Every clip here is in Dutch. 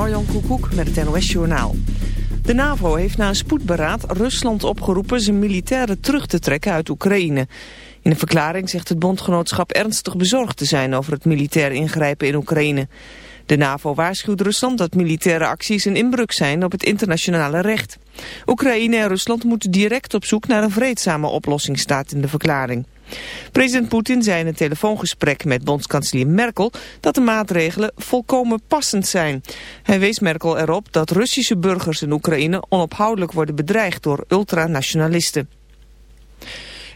Marjan Koekoek met het NOS-journaal. De NAVO heeft na een spoedberaad Rusland opgeroepen zijn militairen terug te trekken uit Oekraïne. In een verklaring zegt het bondgenootschap ernstig bezorgd te zijn over het militair ingrijpen in Oekraïne. De NAVO waarschuwt Rusland dat militaire acties een inbreuk zijn op het internationale recht. Oekraïne en Rusland moeten direct op zoek naar een vreedzame oplossing, staat in de verklaring. President Poetin zei in een telefoongesprek met bondskanselier Merkel dat de maatregelen volkomen passend zijn. Hij wees Merkel erop dat Russische burgers in Oekraïne onophoudelijk worden bedreigd door ultranationalisten.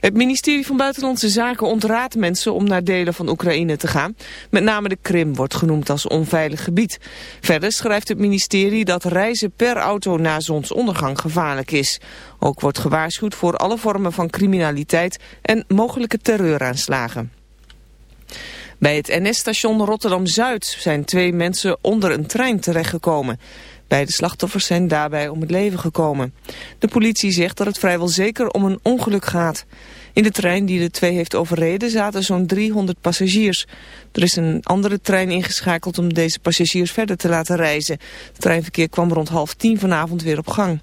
Het ministerie van Buitenlandse Zaken ontraadt mensen om naar delen van Oekraïne te gaan. Met name de Krim wordt genoemd als onveilig gebied. Verder schrijft het ministerie dat reizen per auto na zonsondergang gevaarlijk is. Ook wordt gewaarschuwd voor alle vormen van criminaliteit en mogelijke terreuraanslagen. Bij het NS-station Rotterdam-Zuid zijn twee mensen onder een trein terechtgekomen. Beide slachtoffers zijn daarbij om het leven gekomen. De politie zegt dat het vrijwel zeker om een ongeluk gaat. In de trein die de twee heeft overreden zaten zo'n 300 passagiers. Er is een andere trein ingeschakeld om deze passagiers verder te laten reizen. Het treinverkeer kwam rond half tien vanavond weer op gang.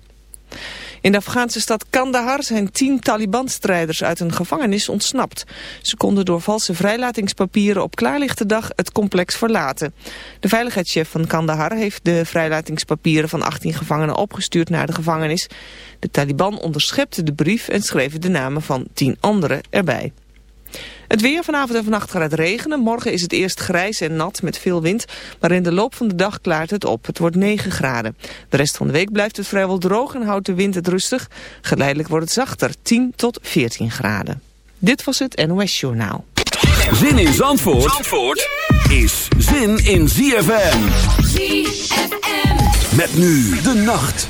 In de Afghaanse stad Kandahar zijn tien Taliban-strijders uit een gevangenis ontsnapt. Ze konden door valse vrijlatingspapieren op klaarlichte dag het complex verlaten. De veiligheidschef van Kandahar heeft de vrijlatingspapieren van 18 gevangenen opgestuurd naar de gevangenis. De Taliban onderschepte de brief en schreven de namen van tien anderen erbij. Het weer vanavond en vannacht gaat het regenen. Morgen is het eerst grijs en nat met veel wind. Maar in de loop van de dag klaart het op. Het wordt 9 graden. De rest van de week blijft het vrijwel droog en houdt de wind het rustig. Geleidelijk wordt het zachter. 10 tot 14 graden. Dit was het NOS Journaal. Zin in Zandvoort, Zandvoort is zin in ZFM. ZFM. Met nu de nacht.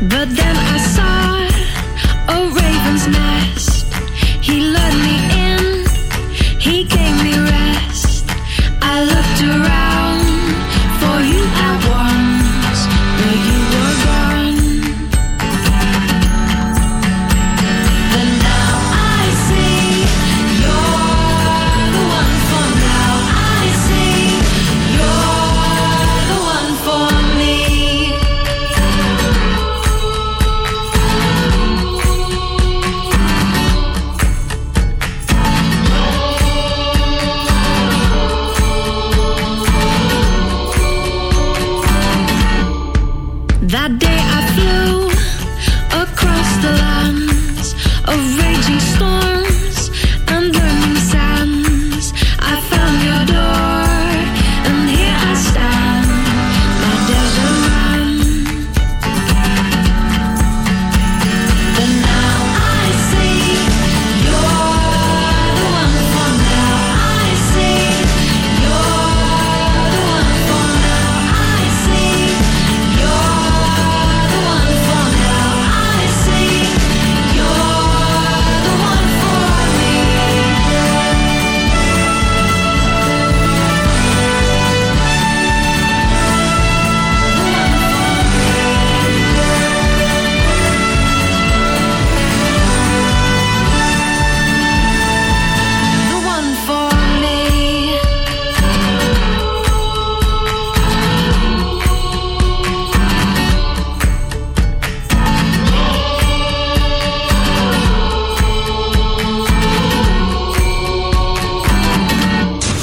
But then I saw a raven's nest. He led me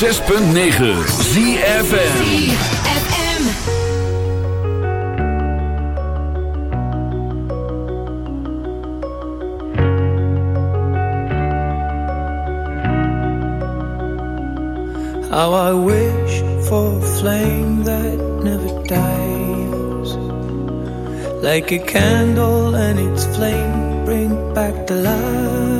106.9 ZFN How I wish for a flame that never dies. Like a candle and its flame bring back the light.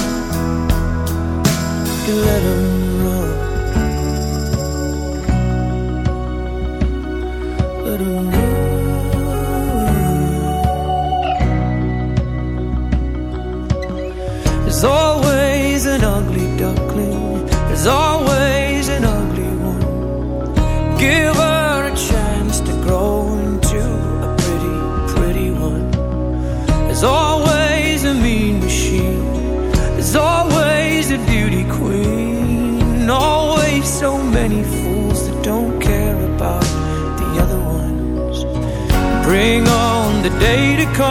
could Bring on the day to come.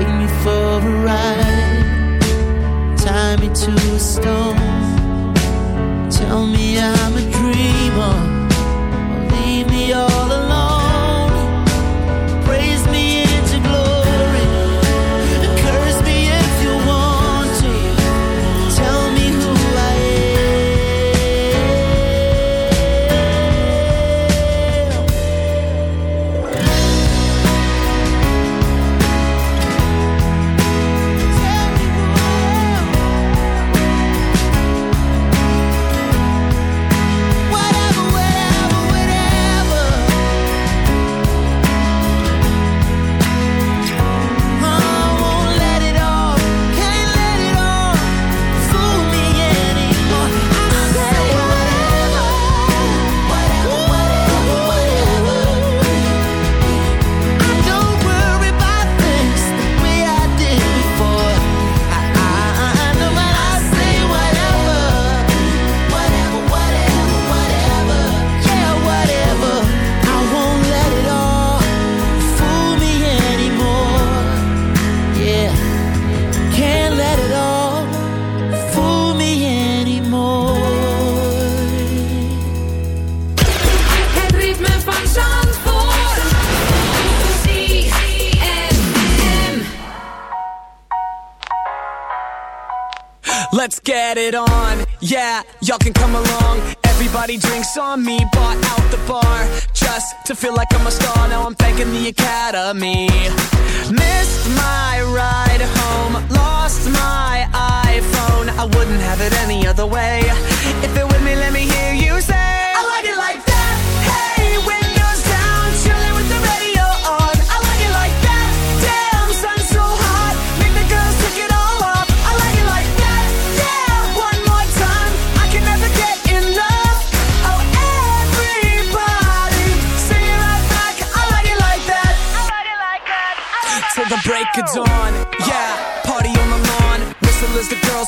Take me for a ride, tie me to a stone. Tell me I'm a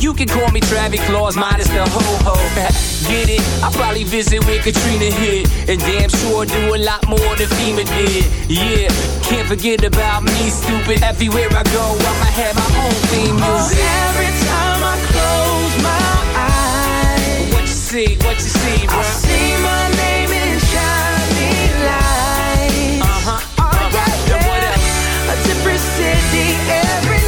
you can call me Travis Claus, minus the ho ho. Get it? I'll probably visit where Katrina hit. And damn sure do a lot more than FEMA did. Yeah, can't forget about me, stupid. Everywhere I go, I'ma have my own theme music. Oh, every time I close my eyes, what you see, what you see, bro? I see my name in shining lights. Uh huh. Uh -huh. Uh. Yeah, else? A different city every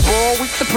basketball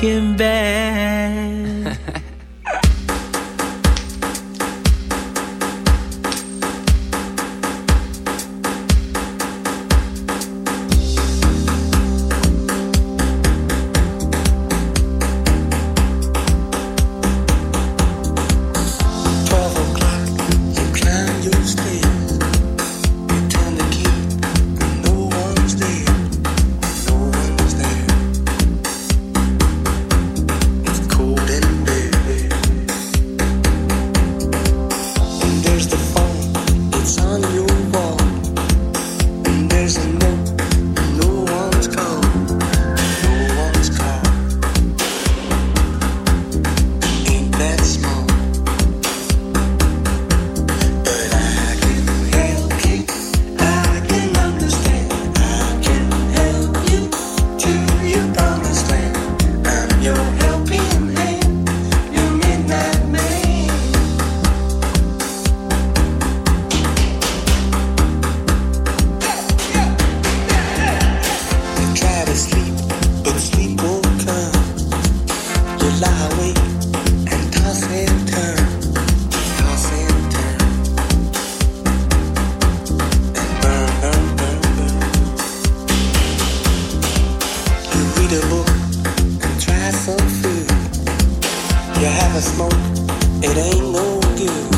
looking back. And try some food. You have a smoke, it ain't no good.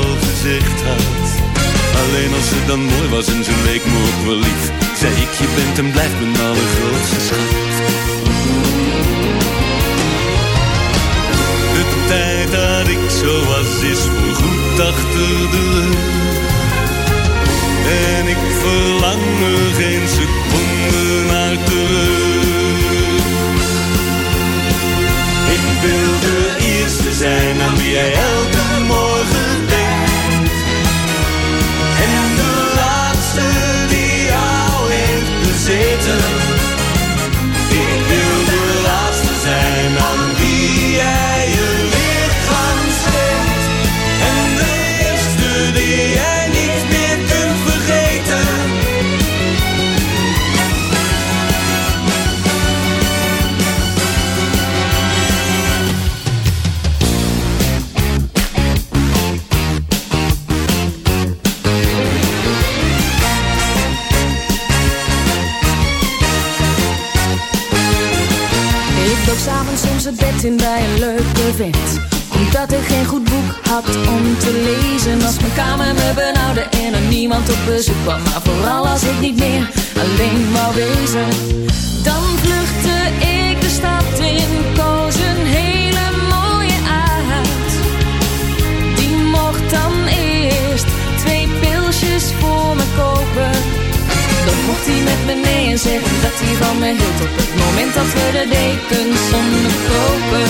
alleen als het dan mooi was en zijn week mocht wel lief. Zei ik, je bent en blijft mijn allergrootste schat. De tijd dat ik zo was is voorgoed achter de rug. En ik verlang er geen seconde naar terug. Ik wil de eerste zijn aan wie jij elke morgen en zeggen dat hij van me hield Op het moment dat we de dekens onderkopen